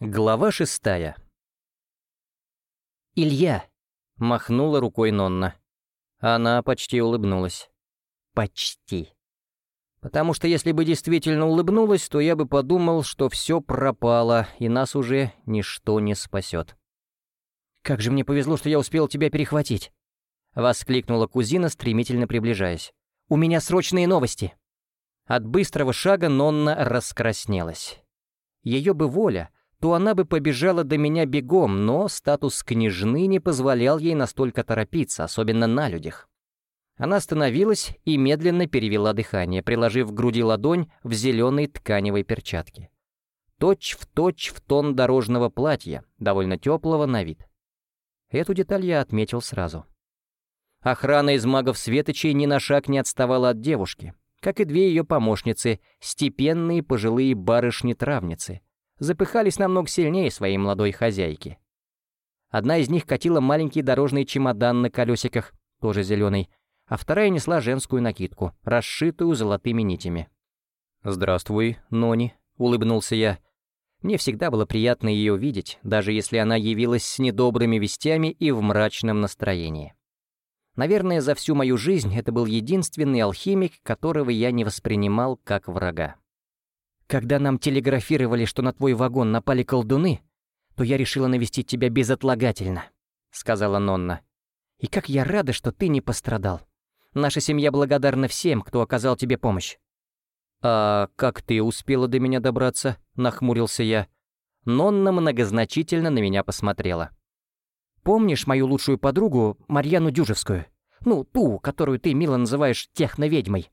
Глава шестая. «Илья!» — махнула рукой Нонна. Она почти улыбнулась. Почти. Потому что если бы действительно улыбнулась, то я бы подумал, что все пропало, и нас уже ничто не спасет. «Как же мне повезло, что я успел тебя перехватить!» — воскликнула кузина, стремительно приближаясь. «У меня срочные новости!» От быстрого шага Нонна раскраснелась. Ее бы воля, то она бы побежала до меня бегом, но статус княжны не позволял ей настолько торопиться, особенно на людях. Она остановилась и медленно перевела дыхание, приложив к груди ладонь в зеленой тканевой перчатке. Точь в точь в тон дорожного платья, довольно теплого на вид. Эту деталь я отметил сразу. Охрана из магов Светочей ни на шаг не отставала от девушки, как и две ее помощницы, степенные пожилые барышни-травницы — запыхались намного сильнее своей молодой хозяйки. Одна из них катила маленький дорожный чемодан на колесиках, тоже зеленый, а вторая несла женскую накидку, расшитую золотыми нитями. «Здравствуй, Нони», — улыбнулся я. Мне всегда было приятно ее видеть, даже если она явилась с недобрыми вестями и в мрачном настроении. Наверное, за всю мою жизнь это был единственный алхимик, которого я не воспринимал как врага. Когда нам телеграфировали, что на твой вагон напали колдуны, то я решила навестить тебя безотлагательно», — сказала Нонна. «И как я рада, что ты не пострадал. Наша семья благодарна всем, кто оказал тебе помощь». «А как ты успела до меня добраться?» — нахмурился я. Нонна многозначительно на меня посмотрела. «Помнишь мою лучшую подругу, Марьяну Дюжевскую? Ну, ту, которую ты мило называешь техноведьмой?»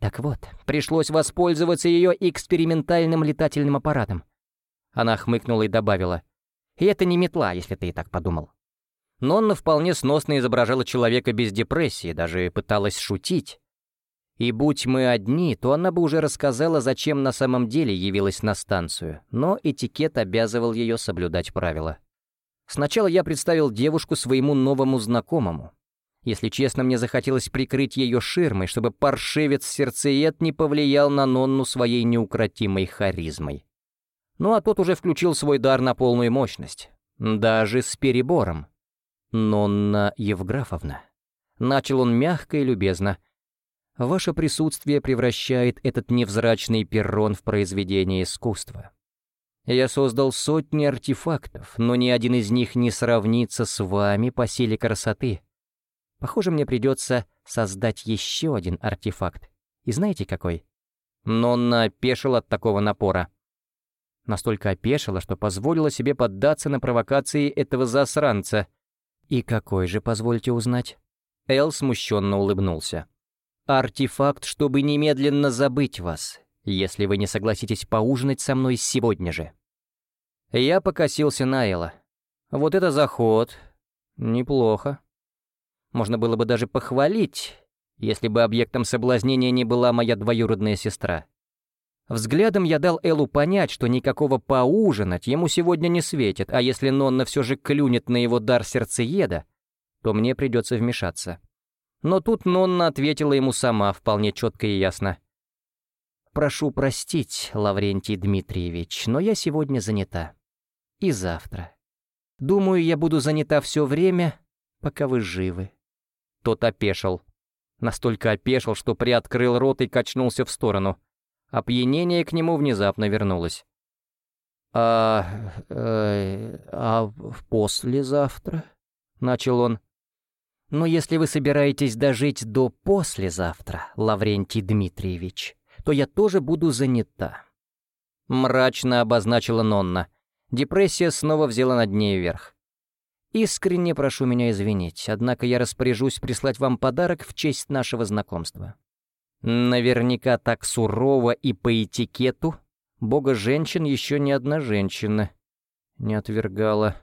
Так вот, пришлось воспользоваться ее экспериментальным летательным аппаратом. Она хмыкнула и добавила. И это не метла, если ты и так подумал. Нонна вполне сносно изображала человека без депрессии, даже пыталась шутить. И будь мы одни, то она бы уже рассказала, зачем на самом деле явилась на станцию, но этикет обязывал ее соблюдать правила. Сначала я представил девушку своему новому знакомому, если честно, мне захотелось прикрыть ее ширмой, чтобы паршивец-сердцеед не повлиял на Нонну своей неукротимой харизмой. Ну а тот уже включил свой дар на полную мощность. Даже с перебором. «Нонна Евграфовна». Начал он мягко и любезно. «Ваше присутствие превращает этот невзрачный перрон в произведение искусства. Я создал сотни артефактов, но ни один из них не сравнится с вами по силе красоты». Похоже, мне придется создать еще один артефакт. И знаете какой? Нонна опешила от такого напора. Настолько опешила, что позволила себе поддаться на провокации этого засранца. И какой же, позвольте узнать? Эл смущенно улыбнулся. «Артефакт, чтобы немедленно забыть вас, если вы не согласитесь поужинать со мной сегодня же». Я покосился на Элла. Вот это заход. Неплохо. Можно было бы даже похвалить, если бы объектом соблазнения не была моя двоюродная сестра. Взглядом я дал Эллу понять, что никакого поужинать ему сегодня не светит, а если Нонна все же клюнет на его дар сердцееда, то мне придется вмешаться. Но тут Нонна ответила ему сама, вполне четко и ясно. «Прошу простить, Лаврентий Дмитриевич, но я сегодня занята. И завтра. Думаю, я буду занята все время, пока вы живы». Тот опешил. Настолько опешил, что приоткрыл рот и качнулся в сторону. Опьянение к нему внезапно вернулось. «А... Э, а послезавтра?» — начал он. «Но если вы собираетесь дожить до послезавтра, Лаврентий Дмитриевич, то я тоже буду занята». Мрачно обозначила Нонна. Депрессия снова взяла над ней вверх. Искренне прошу меня извинить, однако я распоряжусь прислать вам подарок в честь нашего знакомства. Наверняка так сурово и по этикету бога женщин еще ни одна женщина не отвергала.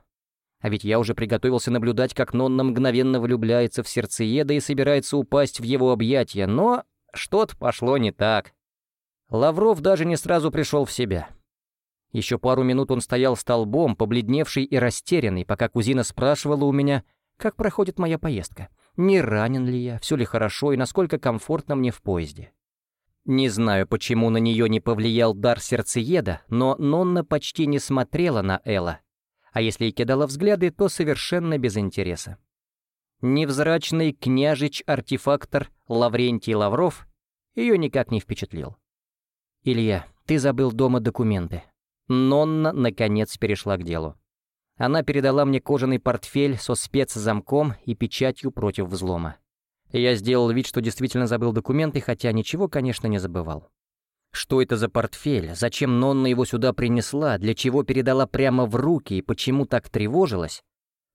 А ведь я уже приготовился наблюдать, как Нонна мгновенно влюбляется в сердцееда и собирается упасть в его объятия, но что-то пошло не так. Лавров даже не сразу пришел в себя. Еще пару минут он стоял столбом, побледневший и растерянный, пока кузина спрашивала у меня, как проходит моя поездка, не ранен ли я, все ли хорошо и насколько комфортно мне в поезде. Не знаю, почему на нее не повлиял дар сердцееда, но Нонна почти не смотрела на Элла. А если и кидала взгляды, то совершенно без интереса. Невзрачный княжич-артефактор Лаврентий Лавров ее никак не впечатлил. «Илья, ты забыл дома документы». Нонна, наконец, перешла к делу. Она передала мне кожаный портфель со спецзамком и печатью против взлома. Я сделал вид, что действительно забыл документы, хотя ничего, конечно, не забывал. Что это за портфель? Зачем Нонна его сюда принесла? Для чего передала прямо в руки и почему так тревожилась?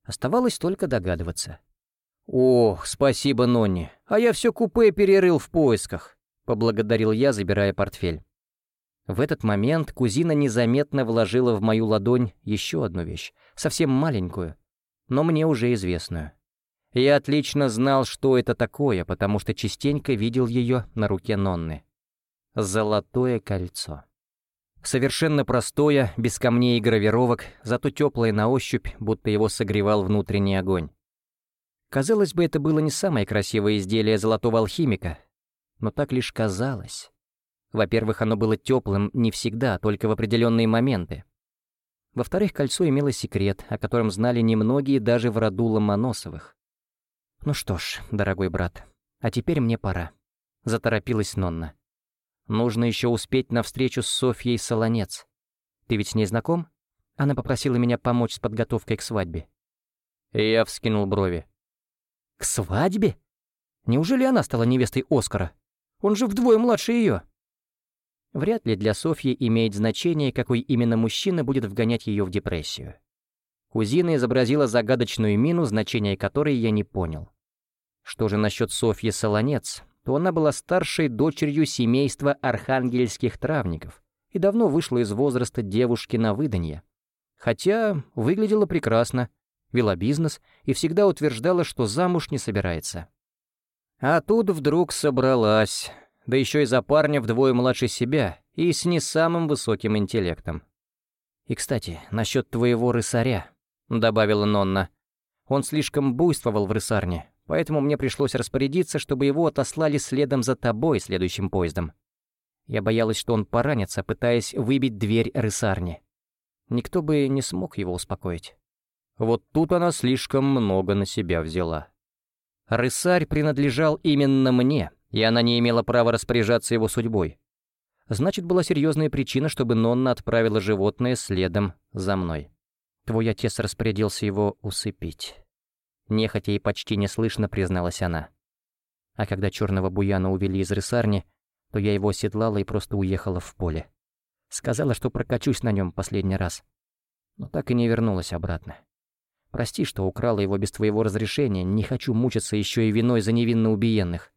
Оставалось только догадываться. «Ох, спасибо, Нонни. А я все купе перерыл в поисках», — поблагодарил я, забирая портфель. В этот момент кузина незаметно вложила в мою ладонь еще одну вещь, совсем маленькую, но мне уже известную. Я отлично знал, что это такое, потому что частенько видел ее на руке Нонны. Золотое кольцо. Совершенно простое, без камней и гравировок, зато теплое на ощупь, будто его согревал внутренний огонь. Казалось бы, это было не самое красивое изделие золотого алхимика, но так лишь казалось. Во-первых, оно было теплым не всегда, только в определенные моменты. Во-вторых, кольцо имело секрет, о котором знали немногие даже в роду Ломоносовых. «Ну что ж, дорогой брат, а теперь мне пора», — заторопилась Нонна. «Нужно еще успеть на встречу с Софьей Солонец. Ты ведь с ней знаком? Она попросила меня помочь с подготовкой к свадьбе». Я вскинул брови. «К свадьбе? Неужели она стала невестой Оскара? Он же вдвое младше ее». Вряд ли для Софьи имеет значение, какой именно мужчина будет вгонять ее в депрессию. Кузина изобразила загадочную мину, значение которой я не понял. Что же насчет Софьи Солонец, то она была старшей дочерью семейства архангельских травников и давно вышла из возраста девушки на выданье. Хотя выглядела прекрасно, вела бизнес и всегда утверждала, что замуж не собирается. А тут вдруг собралась, да еще и за парня вдвое младше себя и с не самым высоким интеллектом. И, кстати, насчет твоего рысаря. — добавила Нонна. «Он слишком буйствовал в рысарне, поэтому мне пришлось распорядиться, чтобы его отослали следом за тобой следующим поездом. Я боялась, что он поранится, пытаясь выбить дверь рысарни. Никто бы не смог его успокоить. Вот тут она слишком много на себя взяла. Рысарь принадлежал именно мне, и она не имела права распоряжаться его судьбой. Значит, была серьезная причина, чтобы Нонна отправила животное следом за мной. Твой отец распорядился его усыпить. Нехотя и почти неслышно призналась она. А когда черного буяна увели из рысарни, то я его оседлала и просто уехала в поле. Сказала, что прокачусь на нем последний раз. Но так и не вернулась обратно. Прости, что украла его без твоего разрешения, не хочу мучиться еще и виной за невинно убиенных.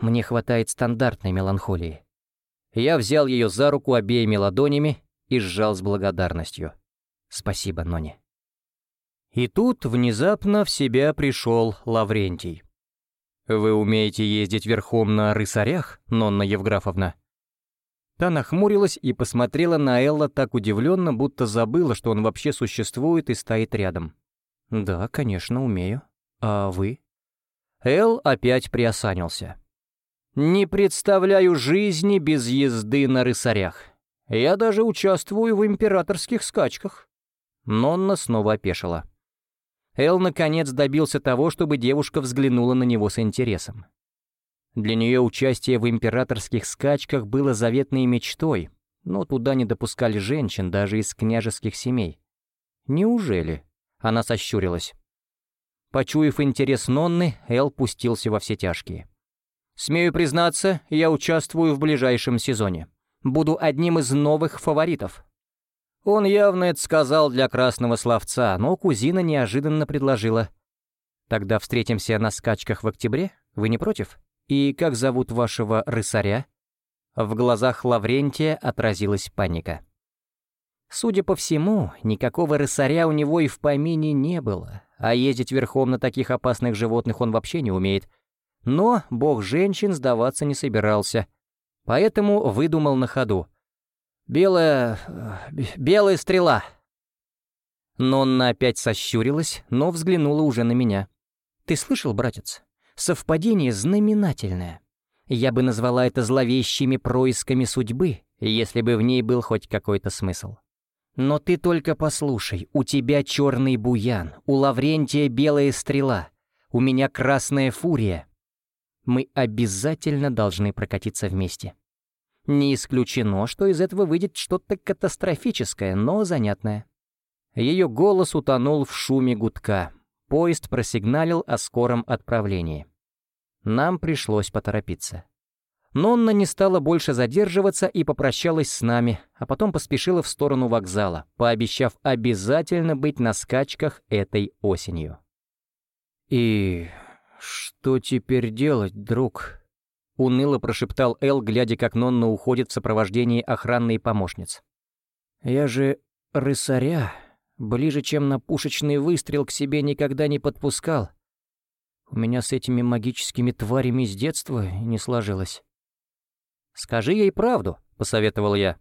Мне хватает стандартной меланхолии. Я взял ее за руку обеими ладонями и сжал с благодарностью. Спасибо, Нони. И тут внезапно в себя пришел Лаврентий. «Вы умеете ездить верхом на рысарях, Нонна Евграфовна?» Та нахмурилась и посмотрела на Элла так удивленно, будто забыла, что он вообще существует и стоит рядом. «Да, конечно, умею. А вы?» Эл опять приосанился. «Не представляю жизни без езды на рысарях. Я даже участвую в императорских скачках». Нонна снова опешила. Эл наконец добился того, чтобы девушка взглянула на него с интересом. Для нее участие в императорских скачках было заветной мечтой, но туда не допускали женщин даже из княжеских семей. Неужели? Она сощурилась. Почуяв интерес Нонны, Эл пустился во все тяжкие. «Смею признаться, я участвую в ближайшем сезоне. Буду одним из новых фаворитов. Он явно это сказал для красного словца, но кузина неожиданно предложила. «Тогда встретимся на скачках в октябре? Вы не против? И как зовут вашего рысаря?» В глазах Лаврентия отразилась паника. Судя по всему, никакого рысаря у него и в помине не было, а ездить верхом на таких опасных животных он вообще не умеет. Но бог женщин сдаваться не собирался, поэтому выдумал на ходу — Белая... белая стрела». Нонна опять сощурилась, но взглянула уже на меня. «Ты слышал, братец? Совпадение знаменательное. Я бы назвала это зловещими происками судьбы, если бы в ней был хоть какой-то смысл. Но ты только послушай, у тебя черный буян, у Лаврентия белая стрела, у меня красная фурия. Мы обязательно должны прокатиться вместе. Не исключено, что из этого выйдет что-то катастрофическое, но занятное. Ее голос утонул в шуме гудка. Поезд просигналил о скором отправлении. Нам пришлось поторопиться. Нонна не стала больше задерживаться и попрощалась с нами, а потом поспешила в сторону вокзала, пообещав обязательно быть на скачках этой осенью. «И что теперь делать, друг?» — уныло прошептал Эл, глядя, как Нонна уходит в сопровождении охранной помощниц. «Я же рысаря ближе, чем на пушечный выстрел, к себе никогда не подпускал. У меня с этими магическими тварями с детства не сложилось». «Скажи ей правду», — посоветовал я.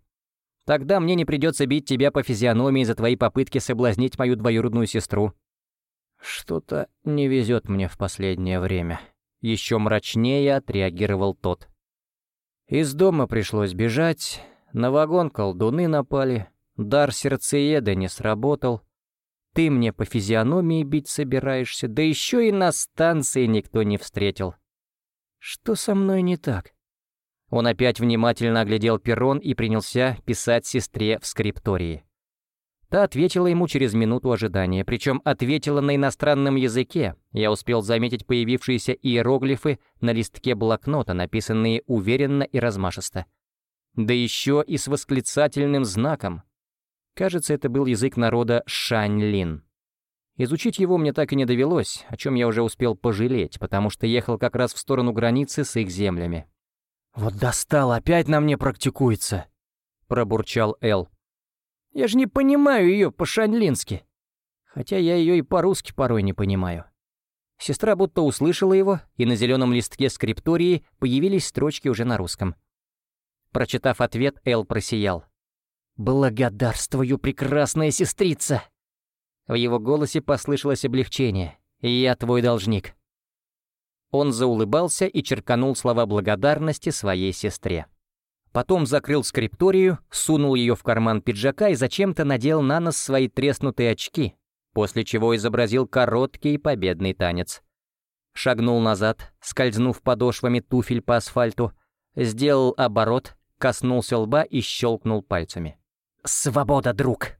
«Тогда мне не придется бить тебя по физиономии за твои попытки соблазнить мою двоюродную сестру». «Что-то не везет мне в последнее время», — еще мрачнее отреагировал тот. «Из дома пришлось бежать, на вагон колдуны напали, дар сердцееда не сработал. Ты мне по физиономии бить собираешься, да еще и на станции никто не встретил. Что со мной не так?» Он опять внимательно оглядел перрон и принялся писать сестре в скриптории. Та ответила ему через минуту ожидания, причем ответила на иностранном языке. Я успел заметить появившиеся иероглифы на листке блокнота, написанные уверенно и размашисто. Да еще и с восклицательным знаком. Кажется, это был язык народа Шаньлин. Изучить его мне так и не довелось, о чем я уже успел пожалеть, потому что ехал как раз в сторону границы с их землями. «Вот достал, опять на мне практикуется», — пробурчал Эл. «Я же не понимаю ее по-шанлински. Хотя я ее и по-русски порой не понимаю». Сестра будто услышала его, и на зеленом листке скриптории появились строчки уже на русском. Прочитав ответ, Эл просиял. «Благодарствую, прекрасная сестрица!» В его голосе послышалось облегчение. «Я твой должник». Он заулыбался и черканул слова благодарности своей сестре. Потом закрыл скрипторию, сунул ее в карман пиджака и зачем-то надел на нос свои треснутые очки, после чего изобразил короткий победный танец. Шагнул назад, скользнув подошвами туфель по асфальту, сделал оборот, коснулся лба и щелкнул пальцами. «Свобода, друг!»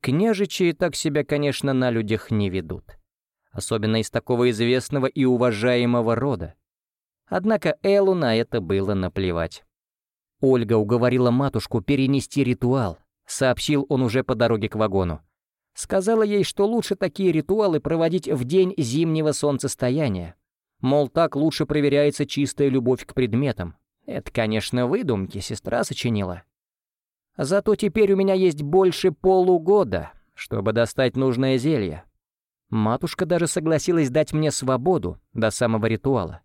Княжичи так себя, конечно, на людях не ведут особенно из такого известного и уважаемого рода. Однако Эллу на это было наплевать. Ольга уговорила матушку перенести ритуал, сообщил он уже по дороге к вагону. Сказала ей, что лучше такие ритуалы проводить в день зимнего солнцестояния. Мол, так лучше проверяется чистая любовь к предметам. Это, конечно, выдумки сестра сочинила. Зато теперь у меня есть больше полугода, чтобы достать нужное зелье. Матушка даже согласилась дать мне свободу до самого ритуала.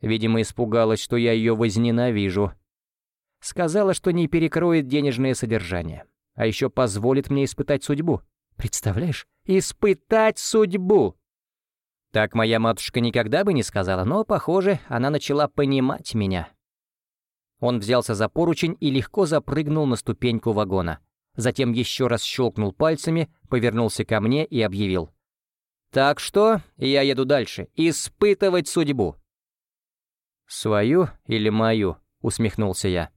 Видимо, испугалась, что я ее возненавижу. Сказала, что не перекроет денежное содержание, а еще позволит мне испытать судьбу. Представляешь? Испытать судьбу! Так моя матушка никогда бы не сказала, но, похоже, она начала понимать меня. Он взялся за поручень и легко запрыгнул на ступеньку вагона. Затем еще раз щелкнул пальцами, повернулся ко мне и объявил. Так что я еду дальше. Испытывать судьбу. «Свою или мою?» — усмехнулся я.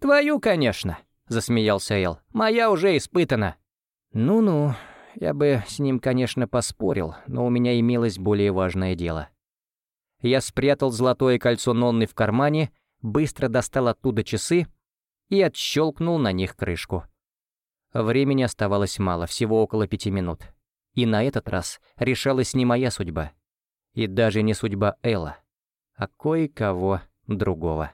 «Твою, конечно», — засмеялся Эл. «Моя уже испытана». «Ну-ну, я бы с ним, конечно, поспорил, но у меня имелось более важное дело». Я спрятал золотое кольцо Нонны в кармане, быстро достал оттуда часы и отщелкнул на них крышку. Времени оставалось мало, всего около пяти минут. И на этот раз решалась не моя судьба. И даже не судьба Элла, а кое-кого другого.